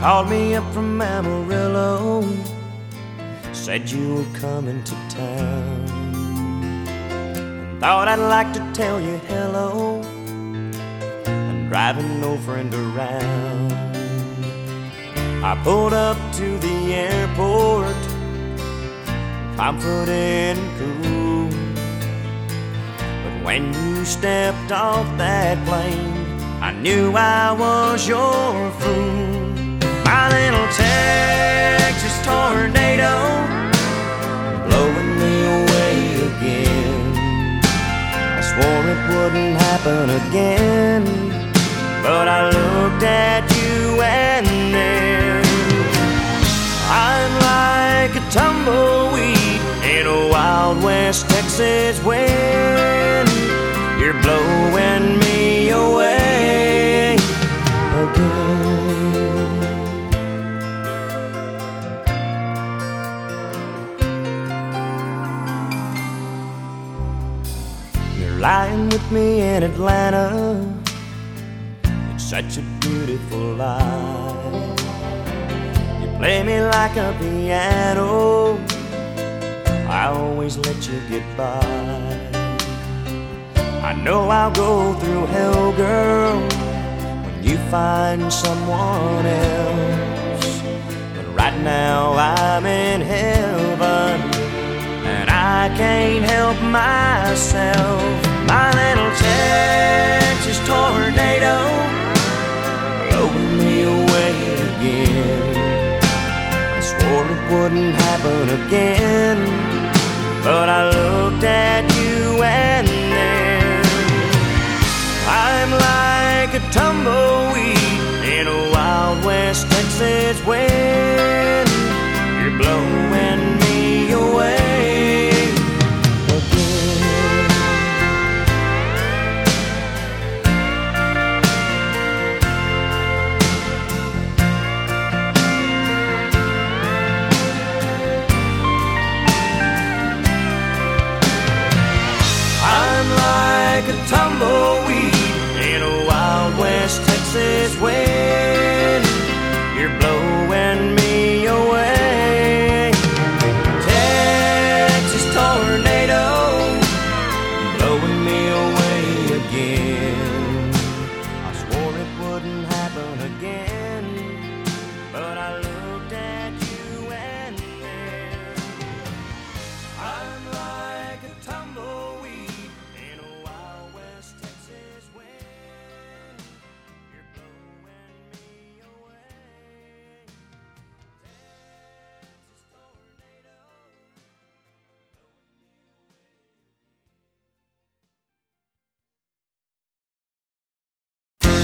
called me up from Amarillo, said you were coming to town. Thought I'd like to tell you hello. I'm driving no friend around. I pulled up to the airport, confident and cool. But when you stepped off that plane, I knew I was your fool. Texas tornado blowing me away again. I swore it wouldn't happen again, but I looked at you and then I'm like a tumbleweed in a wild West Texas wind. You're lying with me in Atlanta. It's such a beautiful life. You play me like a piano. I always let you get by. I know I'll go through hell, girl, when you find someone else. But right now I'm in heaven, and I can't help myself. Texas tornado blowing me away again. I swore it wouldn't happen again, but I looked at you and then I'm like a tumbleweed in a wild West Texas wind. Tumbleweed in a wild West Texas wind.